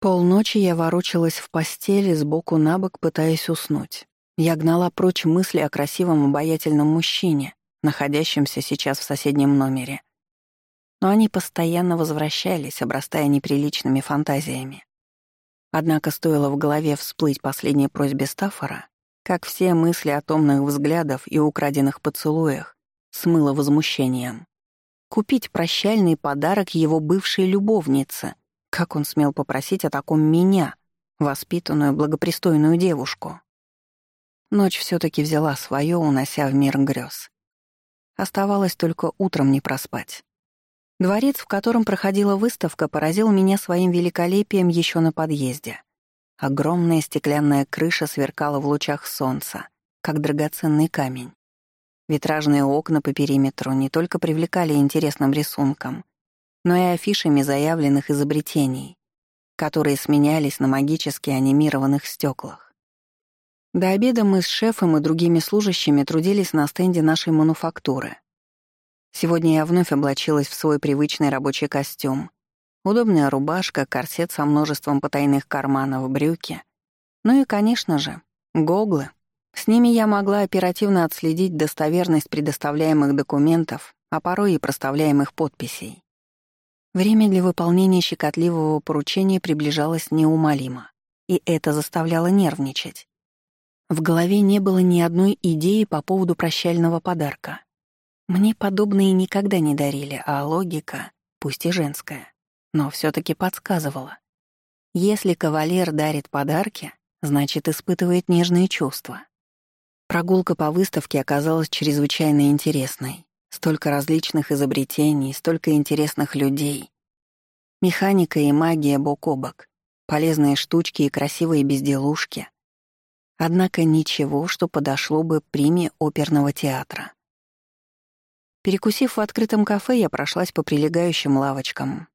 Полночи я ворочалась в постели, сбоку на бок, пытаясь уснуть. Я гнала прочь мысли о красивом обаятельном мужчине, находящемся сейчас в соседнем номере. Но они постоянно возвращались, обрастая неприличными фантазиями. Однако стоило в голове всплыть последней просьбе Стаффора, как все мысли о томных взглядах и украденных поцелуях смыло возмущением. Купить прощальный подарок его бывшей любовнице. Как он смел попросить о таком меня, воспитанную, благопристойную девушку? Ночь все таки взяла свое, унося в мир грез. Оставалось только утром не проспать. Дворец, в котором проходила выставка, поразил меня своим великолепием еще на подъезде. Огромная стеклянная крыша сверкала в лучах солнца, как драгоценный камень. Витражные окна по периметру не только привлекали интересным рисунком, но и афишами заявленных изобретений, которые сменялись на магически анимированных стеклах. До обеда мы с шефом и другими служащими трудились на стенде нашей мануфактуры. Сегодня я вновь облачилась в свой привычный рабочий костюм. Удобная рубашка, корсет со множеством потайных карманов, брюки. Ну и, конечно же, гоглы, с ними я могла оперативно отследить достоверность предоставляемых документов, а порой и проставляемых подписей. Время для выполнения щекотливого поручения приближалось неумолимо, и это заставляло нервничать. В голове не было ни одной идеи по поводу прощального подарка. Мне подобные никогда не дарили, а логика, пусть и женская, но все таки подсказывала. Если кавалер дарит подарки, значит, испытывает нежные чувства. Прогулка по выставке оказалась чрезвычайно интересной. Столько различных изобретений, столько интересных людей. Механика и магия бок о бок. Полезные штучки и красивые безделушки. Однако ничего, что подошло бы приме оперного театра. Перекусив в открытом кафе, я прошлась по прилегающим лавочкам.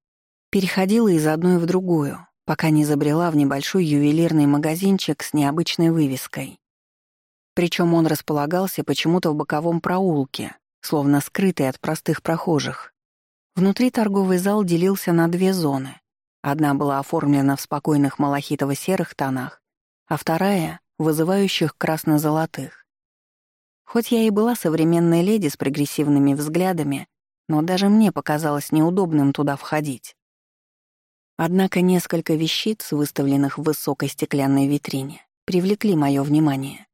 Переходила из одной в другую, пока не забрела в небольшой ювелирный магазинчик с необычной вывеской. Причем он располагался почему-то в боковом проулке, словно скрытый от простых прохожих. Внутри торговый зал делился на две зоны. Одна была оформлена в спокойных малахитово-серых тонах, а вторая — вызывающих красно-золотых. Хоть я и была современной леди с прогрессивными взглядами, но даже мне показалось неудобным туда входить. Однако несколько вещиц, выставленных в высокой стеклянной витрине, привлекли мое внимание.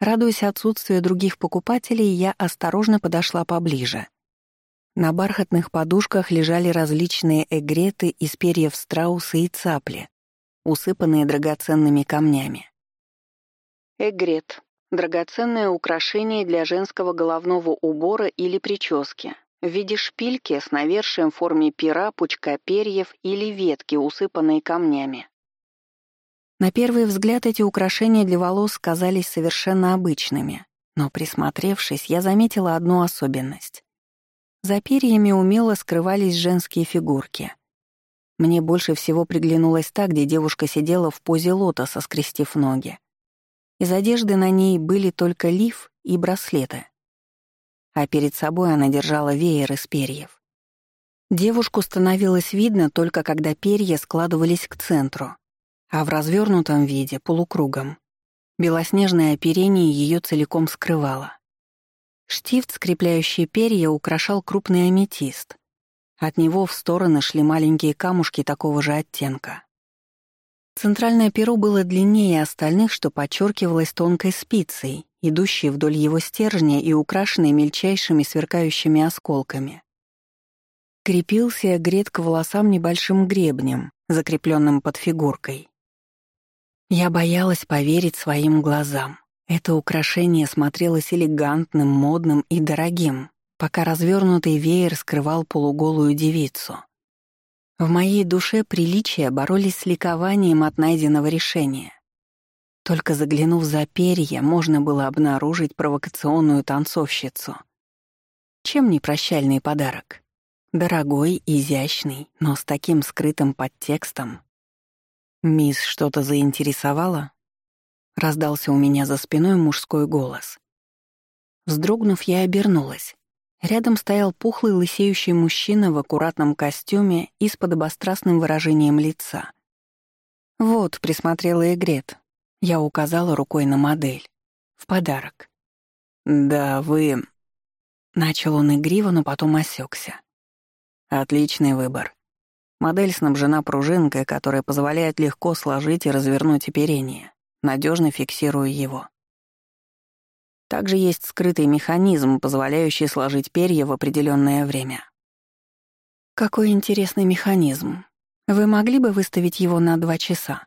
Радуясь отсутствию других покупателей, я осторожно подошла поближе. На бархатных подушках лежали различные эгреты из перьев страуса и цапли, усыпанные драгоценными камнями. Эгрет — драгоценное украшение для женского головного убора или прически, в виде шпильки с навершием в форме пера, пучка перьев или ветки, усыпанной камнями. На первый взгляд эти украшения для волос казались совершенно обычными, но присмотревшись, я заметила одну особенность. За перьями умело скрывались женские фигурки. Мне больше всего приглянулась та, где девушка сидела в позе лотоса, скрестив ноги. Из одежды на ней были только лиф и браслеты. А перед собой она держала веер из перьев. Девушку становилось видно только когда перья складывались к центру, а в развернутом виде — полукругом. Белоснежное оперение ее целиком скрывало. Штифт, скрепляющий перья, украшал крупный аметист. От него в стороны шли маленькие камушки такого же оттенка. Центральное перо было длиннее остальных, что подчеркивалось тонкой спицей, идущей вдоль его стержня и украшенной мельчайшими сверкающими осколками. Крепился грет к волосам небольшим гребнем, закрепленным под фигуркой. Я боялась поверить своим глазам. Это украшение смотрелось элегантным, модным и дорогим, пока развернутый веер скрывал полуголую девицу. В моей душе приличия боролись с ликованием от найденного решения. Только заглянув за перья, можно было обнаружить провокационную танцовщицу. Чем не прощальный подарок? Дорогой, изящный, но с таким скрытым подтекстом, «Мисс что-то заинтересовала?» Раздался у меня за спиной мужской голос. Вздрогнув, я обернулась. Рядом стоял пухлый лысеющий мужчина в аккуратном костюме и с подобострастным выражением лица. «Вот», — присмотрела Игрет. Я указала рукой на модель. В подарок. «Да, вы...» Начал он игриво, но потом осекся. «Отличный выбор. Модель снабжена пружинкой, которая позволяет легко сложить и развернуть оперение, надежно фиксируя его. Также есть скрытый механизм, позволяющий сложить перья в определенное время. Какой интересный механизм. Вы могли бы выставить его на два часа?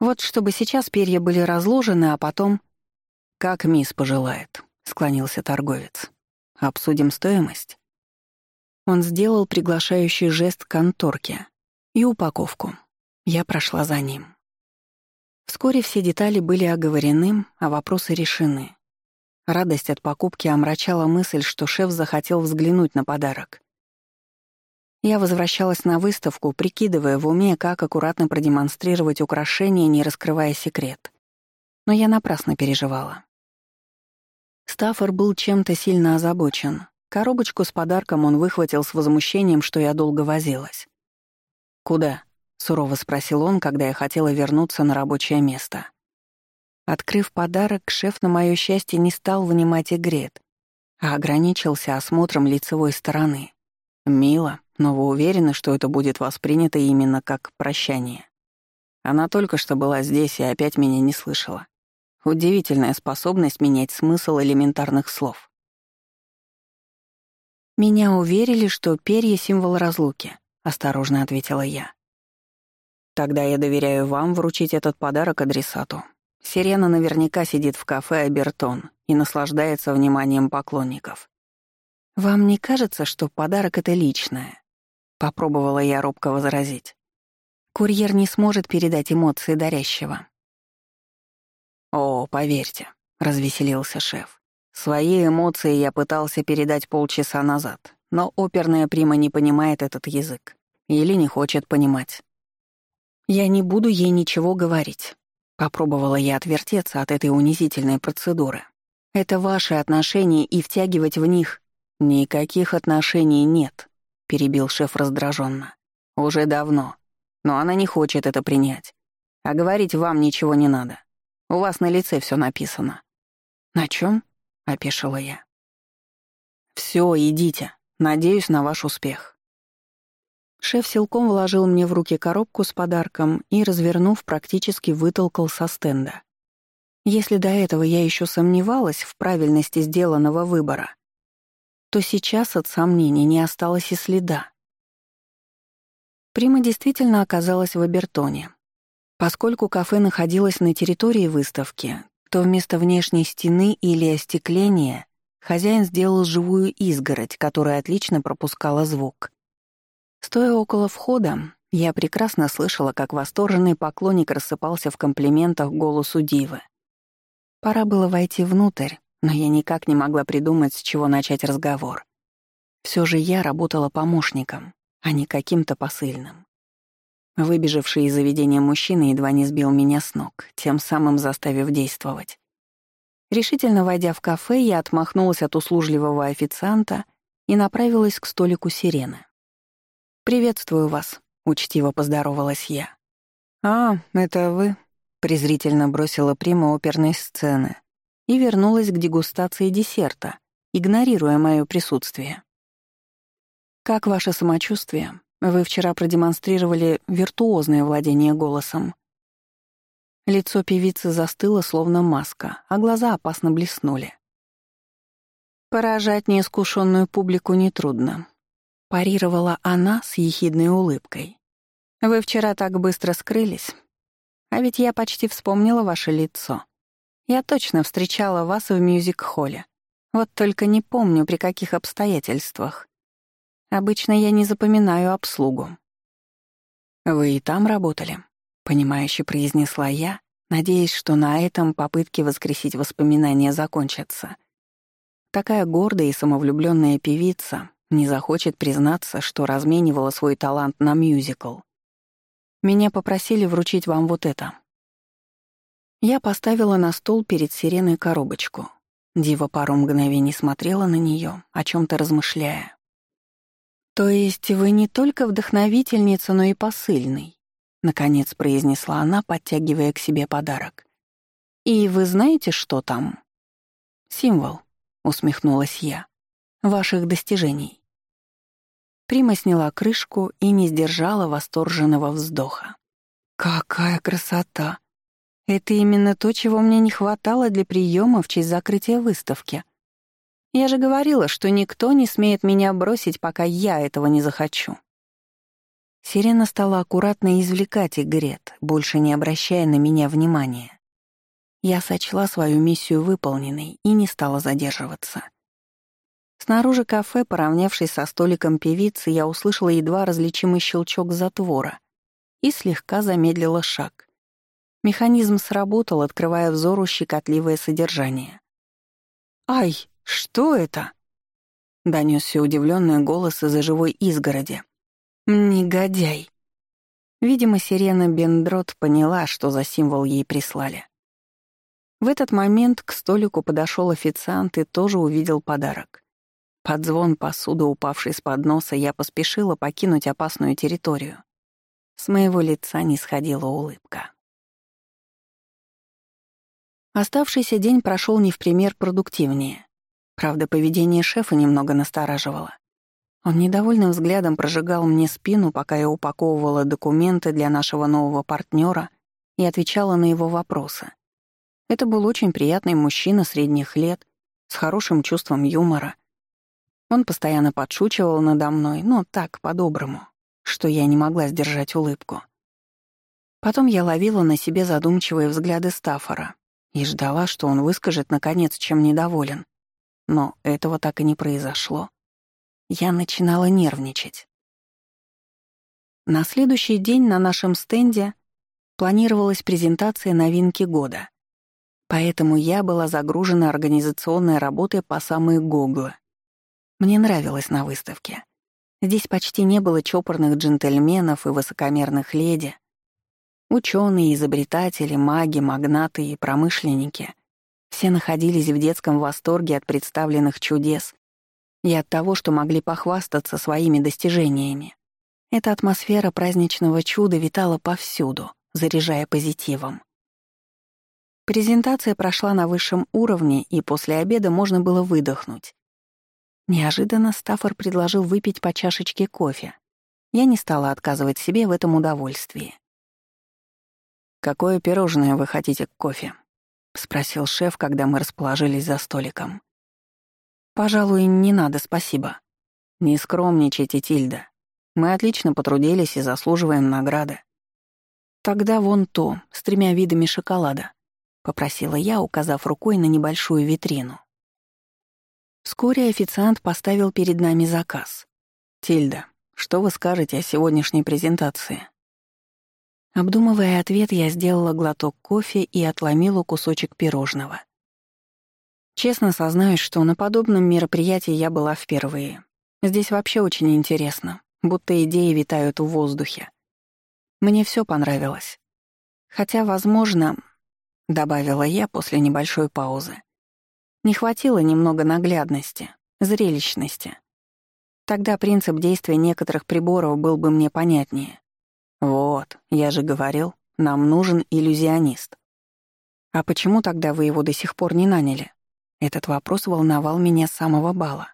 Вот чтобы сейчас перья были разложены, а потом... «Как мисс пожелает», — склонился торговец. «Обсудим стоимость». Он сделал приглашающий жест конторке и упаковку. Я прошла за ним. Вскоре все детали были оговорены, а вопросы решены. Радость от покупки омрачала мысль, что шеф захотел взглянуть на подарок. Я возвращалась на выставку, прикидывая в уме, как аккуратно продемонстрировать украшение, не раскрывая секрет. Но я напрасно переживала. Стаффор был чем-то сильно озабочен. Коробочку с подарком он выхватил с возмущением, что я долго возилась. «Куда?» — сурово спросил он, когда я хотела вернуться на рабочее место. Открыв подарок, шеф, на моё счастье, не стал вынимать игрет, а ограничился осмотром лицевой стороны. «Мило», но вы уверены, что это будет воспринято именно как прощание? Она только что была здесь и опять меня не слышала. Удивительная способность менять смысл элементарных слов. «Меня уверили, что перья — символ разлуки», — осторожно ответила я. «Тогда я доверяю вам вручить этот подарок адресату. Сирена наверняка сидит в кафе «Абертон» и наслаждается вниманием поклонников. Вам не кажется, что подарок — это личное? Попробовала я робко возразить. Курьер не сможет передать эмоции дарящего. «О, поверьте», — развеселился шеф. «Свои эмоции я пытался передать полчаса назад, но оперная прима не понимает этот язык. Или не хочет понимать». «Я не буду ей ничего говорить», — попробовала я отвертеться от этой унизительной процедуры. «Это ваши отношения, и втягивать в них...» «Никаких отношений нет», — перебил шеф раздраженно. «Уже давно. Но она не хочет это принять. А говорить вам ничего не надо. У вас на лице все написано». «На чем? Опешила я. Все, идите. Надеюсь на ваш успех». Шеф силком вложил мне в руки коробку с подарком и, развернув, практически вытолкал со стенда. Если до этого я еще сомневалась в правильности сделанного выбора, то сейчас от сомнений не осталось и следа. Прима действительно оказалась в Абертоне. Поскольку кафе находилось на территории выставки, то вместо внешней стены или остекления хозяин сделал живую изгородь, которая отлично пропускала звук. Стоя около входа, я прекрасно слышала, как восторженный поклонник рассыпался в комплиментах голосу дивы. Пора было войти внутрь, но я никак не могла придумать, с чего начать разговор. Все же я работала помощником, а не каким-то посыльным. Выбежавший из заведения мужчина едва не сбил меня с ног, тем самым заставив действовать. Решительно войдя в кафе, я отмахнулась от услужливого официанта и направилась к столику сирены. «Приветствую вас», — учтиво поздоровалась я. «А, это вы?» — презрительно бросила прима оперной сцены, и вернулась к дегустации десерта, игнорируя мое присутствие. «Как ваше самочувствие? Вы вчера продемонстрировали виртуозное владение голосом». Лицо певицы застыло, словно маска, а глаза опасно блеснули. «Поражать неискушенную публику нетрудно», — парировала она с ехидной улыбкой. «Вы вчера так быстро скрылись. А ведь я почти вспомнила ваше лицо. Я точно встречала вас в мюзик-холле. Вот только не помню, при каких обстоятельствах. Обычно я не запоминаю обслугу. «Вы и там работали?» — понимающе произнесла я, надеясь, что на этом попытки воскресить воспоминания закончатся. Такая гордая и самовлюбленная певица не захочет признаться, что разменивала свой талант на мюзикл. Меня попросили вручить вам вот это. Я поставила на стол перед сиреной коробочку. Дива пару мгновений смотрела на нее, о чем то размышляя. «То есть вы не только вдохновительница, но и посыльный?» — наконец произнесла она, подтягивая к себе подарок. «И вы знаете, что там?» «Символ», — усмехнулась я, — «ваших достижений». Прима сняла крышку и не сдержала восторженного вздоха. «Какая красота! Это именно то, чего мне не хватало для приема в честь закрытия выставки. Я же говорила, что никто не смеет меня бросить, пока я этого не захочу». Сирена стала аккуратно извлекать Игрет, больше не обращая на меня внимания. Я сочла свою миссию выполненной и не стала задерживаться. Снаружи кафе, поравнявшись со столиком певицы, я услышала едва различимый щелчок затвора и слегка замедлила шаг. Механизм сработал, открывая взору щекотливое содержание. «Ай, что это?» — донесся удивленный голос из-за живой изгороди. «Негодяй!» Видимо, сирена Бендрот поняла, что за символ ей прислали. В этот момент к столику подошел официант и тоже увидел подарок. Под звон посуды, упавшей с подноса, я поспешила покинуть опасную территорию. С моего лица не сходила улыбка. Оставшийся день прошел не в пример продуктивнее. Правда, поведение шефа немного настораживало. Он недовольным взглядом прожигал мне спину, пока я упаковывала документы для нашего нового партнера и отвечала на его вопросы. Это был очень приятный мужчина средних лет, с хорошим чувством юмора — он постоянно подшучивал надо мной, но так, по-доброму, что я не могла сдержать улыбку. Потом я ловила на себе задумчивые взгляды Стаффора и ждала, что он выскажет, наконец, чем недоволен. Но этого так и не произошло. Я начинала нервничать. На следующий день на нашем стенде планировалась презентация новинки года. Поэтому я была загружена организационной работой по самые гоглы. Мне нравилось на выставке. Здесь почти не было чопорных джентльменов и высокомерных леди. Ученые, изобретатели, маги, магнаты и промышленники все находились в детском восторге от представленных чудес и от того, что могли похвастаться своими достижениями. Эта атмосфера праздничного чуда витала повсюду, заряжая позитивом. Презентация прошла на высшем уровне, и после обеда можно было выдохнуть. Неожиданно Стаффор предложил выпить по чашечке кофе. Я не стала отказывать себе в этом удовольствии. «Какое пирожное вы хотите к кофе?» — спросил шеф, когда мы расположились за столиком. «Пожалуй, не надо, спасибо». «Не скромничайте, Тильда. Мы отлично потрудились и заслуживаем награды». «Тогда вон то, с тремя видами шоколада», — попросила я, указав рукой на небольшую витрину. Вскоре официант поставил перед нами заказ. «Тильда, что вы скажете о сегодняшней презентации?» Обдумывая ответ, я сделала глоток кофе и отломила кусочек пирожного. Честно сознаюсь, что на подобном мероприятии я была впервые. Здесь вообще очень интересно, будто идеи витают в воздухе. Мне все понравилось. Хотя, возможно, — добавила я после небольшой паузы, не хватило немного наглядности, зрелищности. Тогда принцип действия некоторых приборов был бы мне понятнее. Вот, я же говорил, нам нужен иллюзионист. А почему тогда вы его до сих пор не наняли? Этот вопрос волновал меня с самого бала.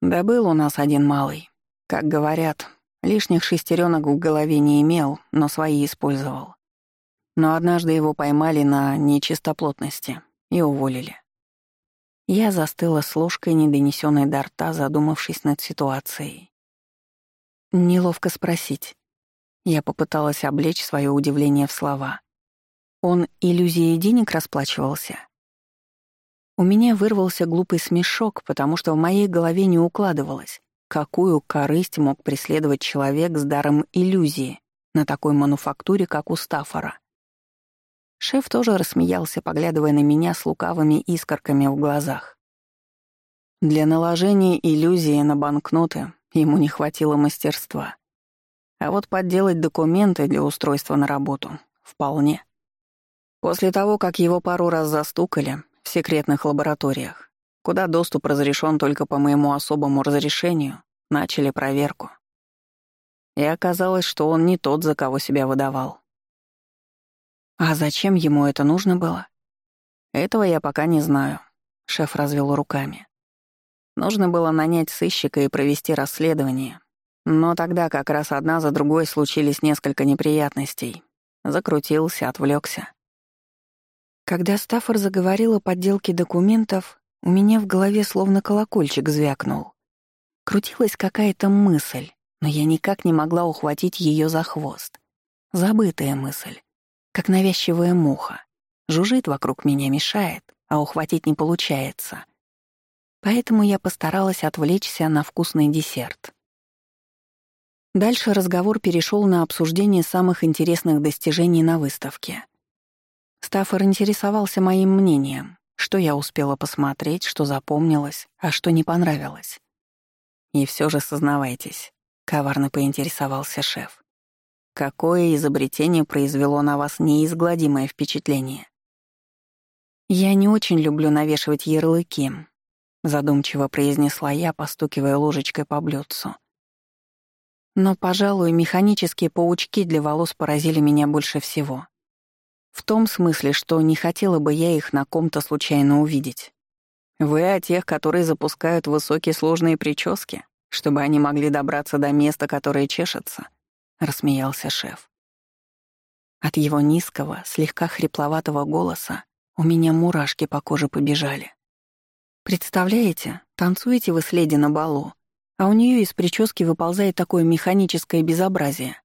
Да был у нас один малый. Как говорят, лишних шестеренок в голове не имел, но свои использовал. Но однажды его поймали на нечистоплотности и уволили. Я застыла с ложкой, недонесенной до рта, задумавшись над ситуацией. Неловко спросить. Я попыталась облечь свое удивление в слова. Он иллюзией денег расплачивался? У меня вырвался глупый смешок, потому что в моей голове не укладывалось, какую корысть мог преследовать человек с даром иллюзии на такой мануфактуре, как у Стаффора. Шеф тоже рассмеялся, поглядывая на меня с лукавыми искорками в глазах. Для наложения иллюзии на банкноты ему не хватило мастерства. А вот подделать документы для устройства на работу — вполне. После того, как его пару раз застукали в секретных лабораториях, куда доступ разрешен только по моему особому разрешению, начали проверку. И оказалось, что он не тот, за кого себя выдавал. А зачем ему это нужно было? Этого я пока не знаю. Шеф развел руками. Нужно было нанять сыщика и провести расследование. Но тогда как раз одна за другой случились несколько неприятностей. Закрутился, отвлекся. Когда Стаффор заговорил о подделке документов, у меня в голове словно колокольчик звякнул. Крутилась какая-то мысль, но я никак не могла ухватить ее за хвост. Забытая мысль, как навязчивая муха. Жужжит вокруг меня, мешает, а ухватить не получается. Поэтому я постаралась отвлечься на вкусный десерт. Дальше разговор перешел на обсуждение самых интересных достижений на выставке. Стаффор интересовался моим мнением, что я успела посмотреть, что запомнилось, а что не понравилось. И все же сознавайтесь, коварно поинтересовался шеф. Какое изобретение произвело на вас неизгладимое впечатление? «Я не очень люблю навешивать ярлыки», — задумчиво произнесла я, постукивая ложечкой по блюдцу. Но, пожалуй, механические паучки для волос поразили меня больше всего. В том смысле, что не хотела бы я их на ком-то случайно увидеть. Вы о тех, которые запускают высокие сложные прически, чтобы они могли добраться до места, которое чешется, — рассмеялся шеф. От его низкого, слегка хрипловатого голоса у меня мурашки по коже побежали. Представляете, танцуете вы с на балу, а у нее из прически выползает такое механическое безобразие.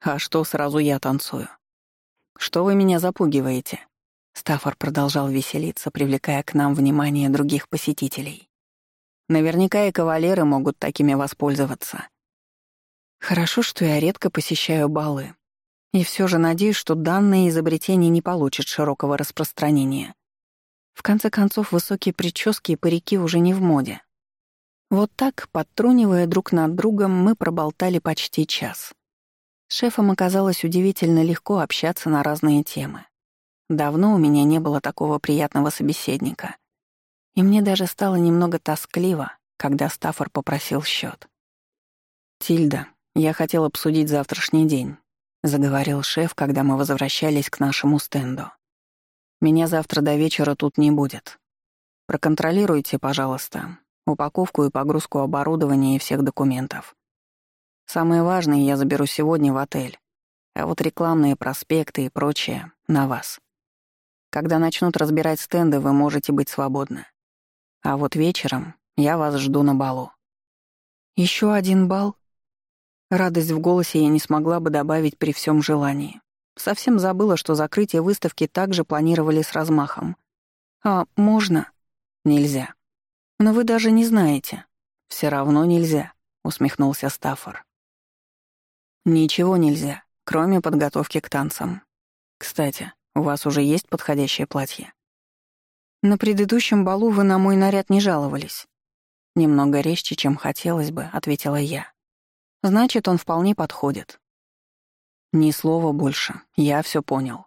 А что сразу я танцую? Что вы меня запугиваете? Стаффор продолжал веселиться, привлекая к нам внимание других посетителей. Наверняка и кавалеры могут такими воспользоваться. Хорошо, что я редко посещаю балы, и все же надеюсь, что данное изобретение не получит широкого распространения. В конце концов, высокие прически и парики уже не в моде. Вот так, подтрунивая друг над другом, мы проболтали почти час. С шефом оказалось удивительно легко общаться на разные темы. Давно у меня не было такого приятного собеседника. И мне даже стало немного тоскливо, когда Стаффор попросил счет. «Тильда, я хотел обсудить завтрашний день заговорил шеф, когда мы возвращались к нашему стенду. Меня завтра до вечера тут не будет. Проконтролируйте, пожалуйста, упаковку и погрузку оборудования и всех документов. Самое важное я заберу сегодня в отель, а вот рекламные проспекты и прочее — на вас. Когда начнут разбирать стенды, вы можете быть свободны. А вот вечером я вас жду на балу. Еще один бал? Радость в голосе я не смогла бы добавить при всем желании. Совсем забыла, что закрытие выставки также планировали с размахом. «А можно?» «Нельзя». «Но вы даже не знаете». «Все равно нельзя», — усмехнулся Стаффор. «Ничего нельзя, кроме подготовки к танцам. Кстати, у вас уже есть подходящее платье?» «На предыдущем балу вы на мой наряд не жаловались». «Немного резче, чем хотелось бы», — ответила я. Значит, он вполне подходит. Ни слова больше, я все понял.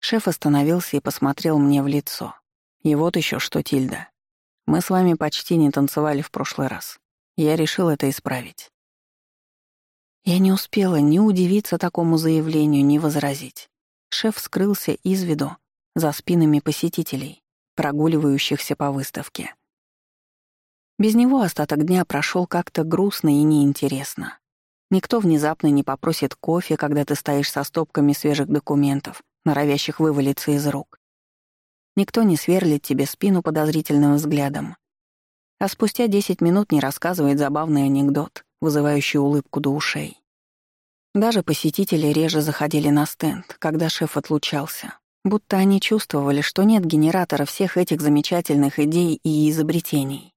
Шеф остановился и посмотрел мне в лицо. И вот еще что, Тильда. Мы с вами почти не танцевали в прошлый раз. Я решил это исправить. Я не успела ни удивиться такому заявлению, ни возразить. Шеф скрылся из виду за спинами посетителей, прогуливающихся по выставке. Без него остаток дня прошел как-то грустно и неинтересно. Никто внезапно не попросит кофе, когда ты стоишь со стопками свежих документов, норовящих вывалиться из рук. Никто не сверлит тебе спину подозрительным взглядом. А спустя 10 минут не рассказывает забавный анекдот, вызывающий улыбку до ушей. Даже посетители реже заходили на стенд, когда шеф отлучался, будто они чувствовали, что нет генератора всех этих замечательных идей и изобретений.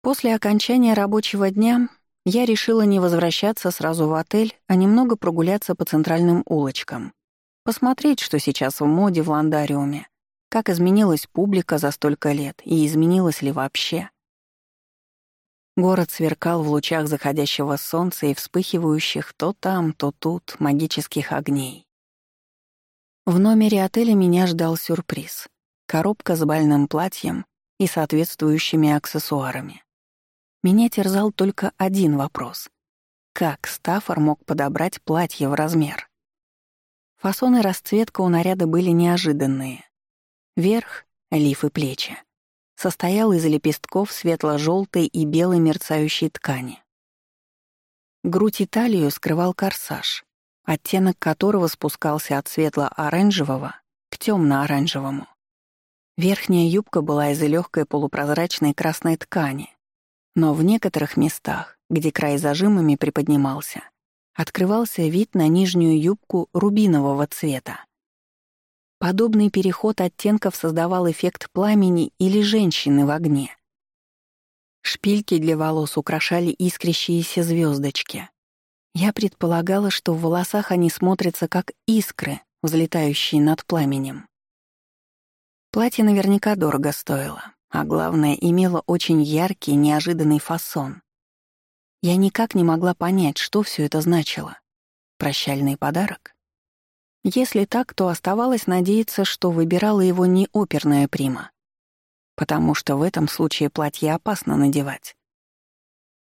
После окончания рабочего дня я решила не возвращаться сразу в отель, а немного прогуляться по центральным улочкам. Посмотреть, что сейчас в моде в ландариуме, как изменилась публика за столько лет и изменилась ли вообще. Город сверкал в лучах заходящего солнца и вспыхивающих то там, то тут магических огней. В номере отеля меня ждал сюрприз. Коробка с бальным платьем и соответствующими аксессуарами. Меня терзал только один вопрос. Как Стаффор мог подобрать платье в размер? Фасон и расцветка у наряда были неожиданные. Верх — лиф и плечи. Состоял из лепестков светло-желтой и белой мерцающей ткани. Грудь и талию скрывал корсаж, оттенок которого спускался от светло-оранжевого к темно-оранжевому. Верхняя юбка была из легкой полупрозрачной красной ткани, но в некоторых местах, где край зажимами приподнимался, открывался вид на нижнюю юбку рубинового цвета. Подобный переход оттенков создавал эффект пламени или женщины в огне. Шпильки для волос украшали искрящиеся звездочки. Я предполагала, что в волосах они смотрятся как искры, взлетающие над пламенем. Платье наверняка дорого стоило, а главное, имело очень яркий, неожиданный фасон. Я никак не могла понять, что все это значило. Прощальный подарок? Если так, то оставалось надеяться, что выбирала его не оперная прима, потому что в этом случае платье опасно надевать.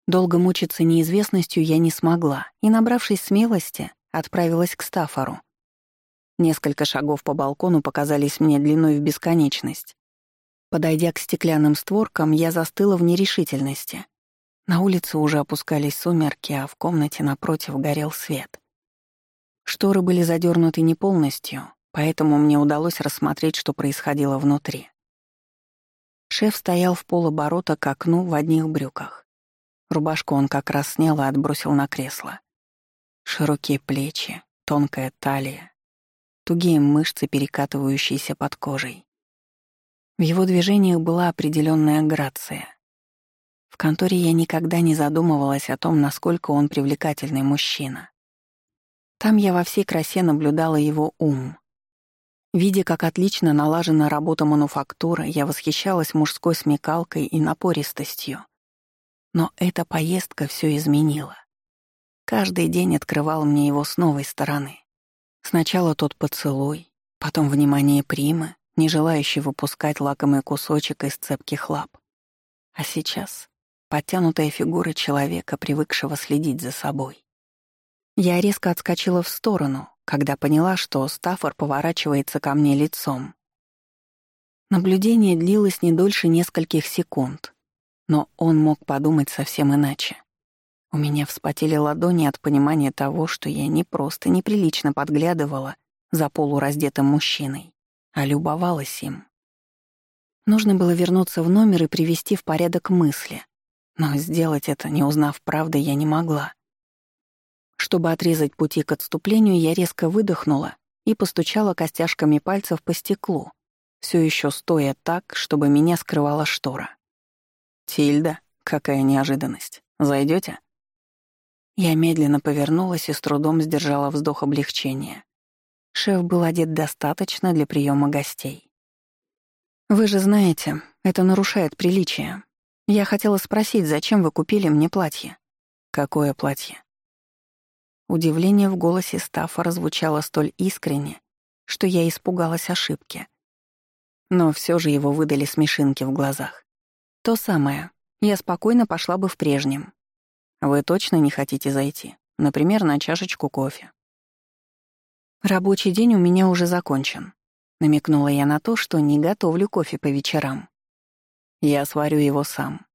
Долго мучиться неизвестностью я не смогла и, набравшись смелости, отправилась к Стафору. Несколько шагов по балкону показались мне длиной в бесконечность. Подойдя к стеклянным створкам, я застыла в нерешительности. На улице уже опускались сумерки, а в комнате напротив горел свет. Шторы были задернуты не полностью, поэтому мне удалось рассмотреть, что происходило внутри. Шеф стоял в полоборота к окну в одних брюках. Рубашку он как раз снял и отбросил на кресло. Широкие плечи, тонкая талия, тугие мышцы, перекатывающиеся под кожей. В его движениях была определенная грация. Конторе я никогда не задумывалась о том, насколько он привлекательный мужчина. Там я во всей красе наблюдала его ум. Видя, как отлично налажена работа мануфактуры, я восхищалась мужской смекалкой и напористостью. Но эта поездка все изменила. Каждый день открывал мне его с новой стороны. Сначала тот поцелуй, потом внимание Примы, не желающий выпускать лакомый кусочек из цепких лап. А сейчас подтянутая фигура человека, привыкшего следить за собой. Я резко отскочила в сторону, когда поняла, что Стаффор поворачивается ко мне лицом. Наблюдение длилось не дольше нескольких секунд, но он мог подумать совсем иначе. У меня вспотели ладони от понимания того, что я не просто неприлично подглядывала за полураздетым мужчиной, а любовалась им. Нужно было вернуться в номер и привести в порядок мысли, но сделать это, не узнав правды, я не могла. Чтобы отрезать пути к отступлению, я резко выдохнула и постучала костяшками пальцев по стеклу, все еще стоя так, чтобы меня скрывала штора. «Тильда, какая неожиданность. Зайдете? Я медленно повернулась и с трудом сдержала вздох облегчения. Шеф был одет достаточно для приема гостей. «Вы же знаете, это нарушает приличие. Я хотела спросить, зачем вы купили мне платье?» «Какое платье?» Удивление в голосе Стаффа звучало столь искренне, что я испугалась ошибки. Но все же его выдали смешинки в глазах. То самое. Я спокойно пошла бы в прежнем. Вы точно не хотите зайти? Например, на чашечку кофе. Рабочий день у меня уже закончен. Намекнула я на то, что не готовлю кофе по вечерам. Я сварю его сам,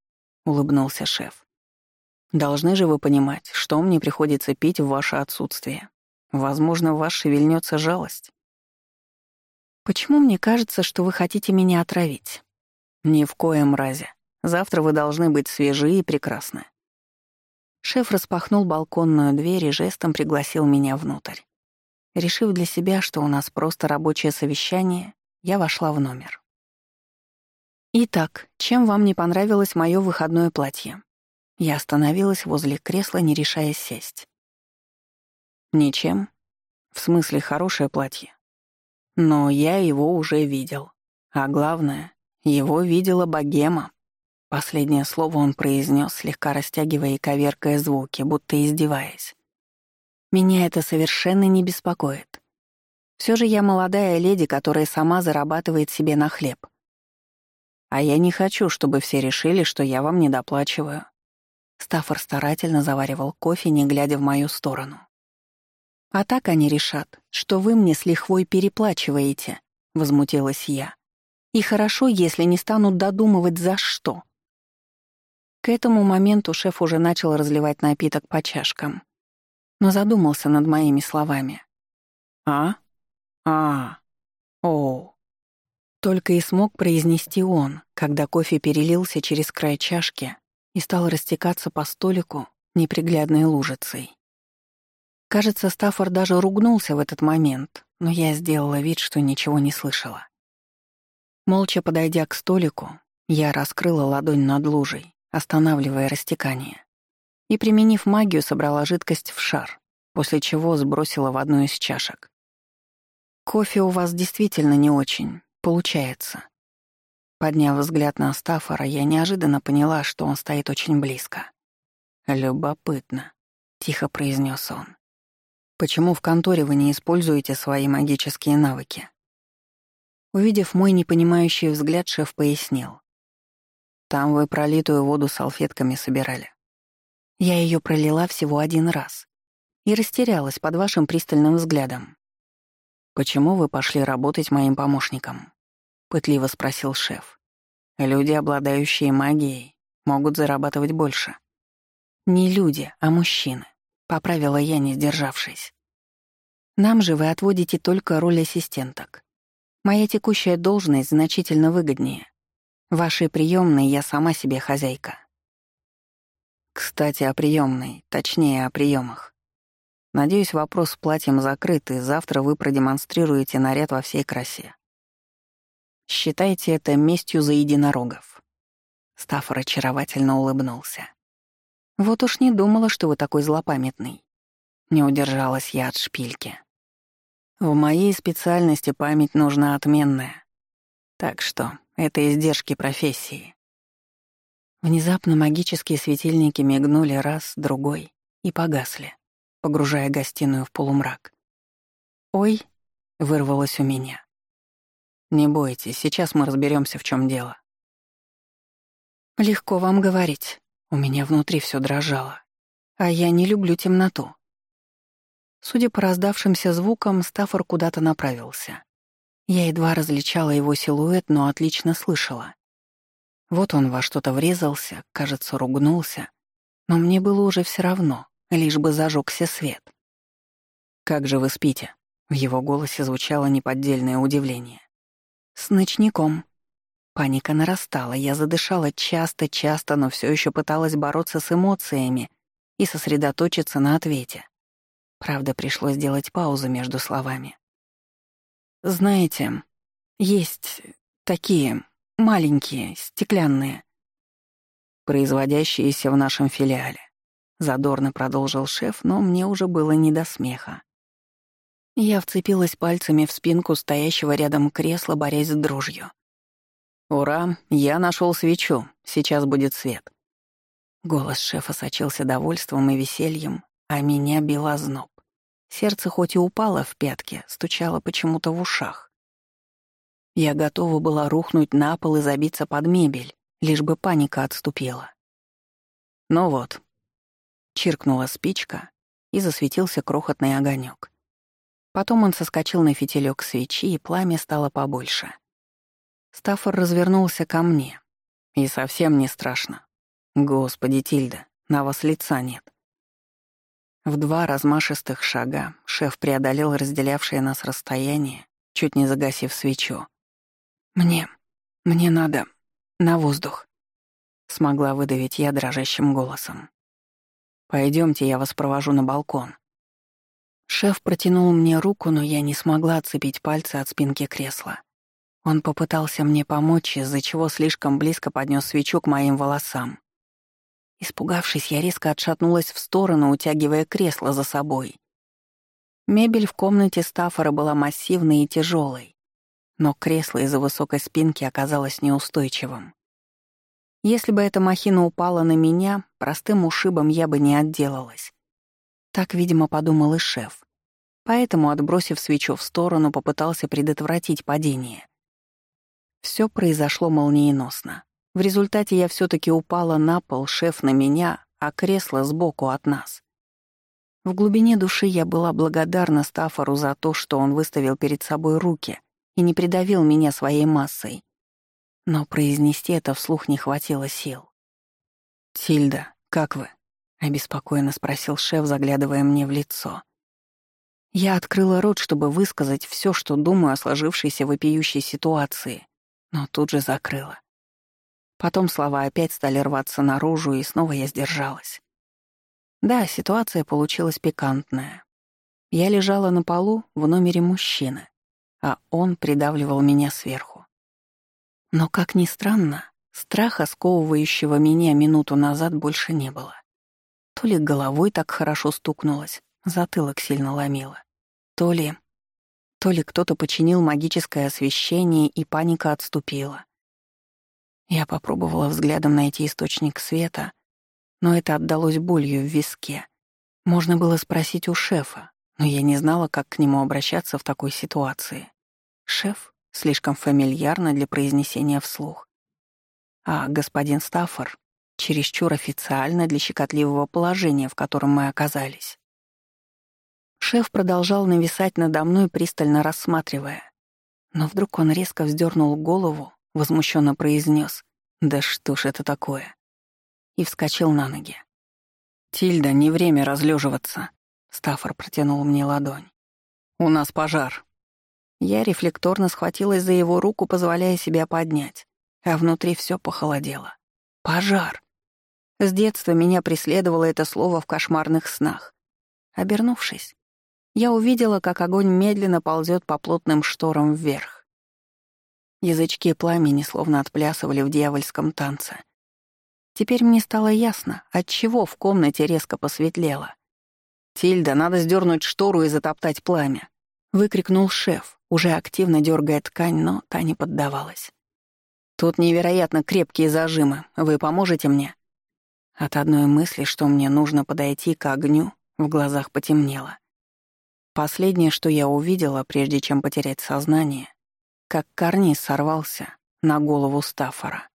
улыбнулся шеф. Должны же вы понимать, что мне приходится пить в ваше отсутствие. Возможно, в вас шевельнется жалость. Почему мне кажется, что вы хотите меня отравить? Ни в коем разе. Завтра вы должны быть свежи и прекрасны. Шеф распахнул балконную дверь и жестом пригласил меня внутрь. Решив для себя, что у нас просто рабочее совещание, я вошла в номер. «Итак, чем вам не понравилось мое выходное платье?» Я остановилась возле кресла, не решая сесть. «Ничем. В смысле, хорошее платье. Но я его уже видел. А главное, его видела богема». Последнее слово он произнес, слегка растягивая и коверкая звуки, будто издеваясь. Меня это совершенно не беспокоит. Все же я молодая леди, которая сама зарабатывает себе на хлеб. А я не хочу, чтобы все решили, что я вам недоплачиваю. Стаффор старательно заваривал кофе, не глядя в мою сторону. «А так они решат, что вы мне с лихвой переплачиваете», — возмутилась я. «И хорошо, если не станут додумывать, за что». К этому моменту шеф уже начал разливать напиток по чашкам, но задумался над моими словами. «А? А? О!» Только и смог произнести он, когда кофе перелился через край чашки и стал растекаться по столику неприглядной лужицей. Кажется, Стаффорд даже ругнулся в этот момент, но я сделала вид, что ничего не слышала. Молча подойдя к столику, я раскрыла ладонь над лужей, останавливая растекание, и, применив магию, собрала жидкость в шар, после чего сбросила в одну из чашек. «Кофе у вас действительно не очень, получается», Подняв взгляд на Стаффора, я неожиданно поняла, что он стоит очень близко. «Любопытно», — тихо произнес он. «Почему в конторе вы не используете свои магические навыки?» Увидев мой непонимающий взгляд, шеф пояснил. «Там вы пролитую воду салфетками собирали. Я ее пролила всего один раз и растерялась под вашим пристальным взглядом. Почему вы пошли работать моим помощником?» пытливо спросил шеф. Люди, обладающие магией, могут зарабатывать больше. Не люди, а мужчины, поправила я, не сдержавшись. Нам же вы отводите только роль ассистенток. Моя текущая должность значительно выгоднее. Вашей приемной я сама себе хозяйка. Кстати, о приемной, точнее, о приемах. Надеюсь, вопрос с платьем закрыт, и завтра вы продемонстрируете наряд во всей красе. Считайте это местью за единорогов». Стаффор очаровательно улыбнулся. «Вот уж не думала, что вы такой злопамятный». Не удержалась я от шпильки. В моей специальности память нужна отменная. Так что это издержки профессии. Внезапно магические светильники мигнули раз, другой и погасли, погружая гостиную в полумрак. «Ой!» — вырвалось у меня. Не бойтесь, сейчас мы разберемся, в чем дело. Легко вам говорить. У меня внутри все дрожало. А я не люблю темноту. Судя по раздавшимся звукам, Стаффор куда-то направился. Я едва различала его силуэт, но отлично слышала. Вот он во что-то врезался, кажется, ругнулся. Но мне было уже все равно, лишь бы зажегся свет. «Как же вы спите?» В его голосе звучало неподдельное удивление. С ночником. Паника нарастала, я задышала часто-часто, но все еще пыталась бороться с эмоциями и сосредоточиться на ответе. Правда, пришлось сделать паузу между словами. «Знаете, есть такие маленькие, стеклянные, производящиеся в нашем филиале», — задорно продолжил шеф, но мне уже было не до смеха. Я вцепилась пальцами в спинку стоящего рядом кресла, борясь с дрожью. «Ура! Я нашел свечу. Сейчас будет свет». Голос шефа сочился довольством и весельем, а меня била зноб. Сердце хоть и упало в пятки, стучало почему-то в ушах. Я готова была рухнуть на пол и забиться под мебель, лишь бы паника отступила. «Ну вот», — чиркнула спичка, и засветился крохотный огонек. Потом он соскочил на фитилек свечи, и пламя стало побольше. Стаффор развернулся ко мне. И совсем не страшно. Господи, Тильда, на вас лица нет. В два размашистых шага шеф преодолел разделявшее нас расстояние, чуть не загасив свечу. «Мне... мне надо... на воздух», — смогла выдавить я дрожащим голосом. Пойдемте, я вас провожу на балкон», Шеф протянул мне руку, но я не смогла отцепить пальцы от спинки кресла. Он попытался мне помочь, из-за чего слишком близко поднес свечу к моим волосам. Испугавшись, я резко отшатнулась в сторону, утягивая кресло за собой. Мебель в комнате Стаффора была массивной и тяжелой, но кресло из-за высокой спинки оказалось неустойчивым. Если бы эта махина упала на меня, простым ушибом я бы не отделалась. Так, видимо, подумал и шеф. Поэтому, отбросив свечу в сторону, попытался предотвратить падение. Все произошло молниеносно. В результате я все таки упала на пол, шеф на меня, а кресло сбоку от нас. В глубине души я была благодарна Стаффору за то, что он выставил перед собой руки и не придавил меня своей массой. Но произнести это вслух не хватило сил. «Тильда, как вы?» — обеспокоенно спросил шеф, заглядывая мне в лицо. Я открыла рот, чтобы высказать все, что думаю о сложившейся вопиющей ситуации, но тут же закрыла. Потом слова опять стали рваться наружу, и снова я сдержалась. Да, ситуация получилась пикантная. Я лежала на полу в номере мужчины, а он придавливал меня сверху. Но, как ни странно, страха, сковывающего меня минуту назад, больше не было. То ли головой так хорошо стукнулась, затылок сильно ломило, то ли... То ли кто-то починил магическое освещение, и паника отступила. Я попробовала взглядом найти источник света, но это отдалось болью в виске. Можно было спросить у шефа, но я не знала, как к нему обращаться в такой ситуации. Шеф слишком фамильярно для произнесения вслух. А господин Стаффор чересчур официально для щекотливого положения, в котором мы оказались. Шеф продолжал нависать надо мной, пристально рассматривая. Но вдруг он резко вздернул голову, возмущенно произнес «Да что ж это такое?» и вскочил на ноги. «Тильда, не время разлеживаться. Стаффор протянул мне ладонь. «У нас пожар». Я рефлекторно схватилась за его руку, позволяя себя поднять, а внутри все похолодело. «Пожар!» С детства меня преследовало это слово в кошмарных снах. Обернувшись, я увидела, как огонь медленно ползет по плотным шторам вверх. Язычки пламени словно отплясывали в дьявольском танце. Теперь мне стало ясно, отчего в комнате резко посветлело. «Тильда, надо сдернуть штору и затоптать пламя», — выкрикнул шеф, уже активно дергая ткань, но та не поддавалась. «Тут невероятно крепкие зажимы. Вы поможете мне?» От одной мысли, что мне нужно подойти к огню, в глазах потемнело. Последнее, что я увидела, прежде чем потерять сознание, как карниз сорвался на голову Стаффора.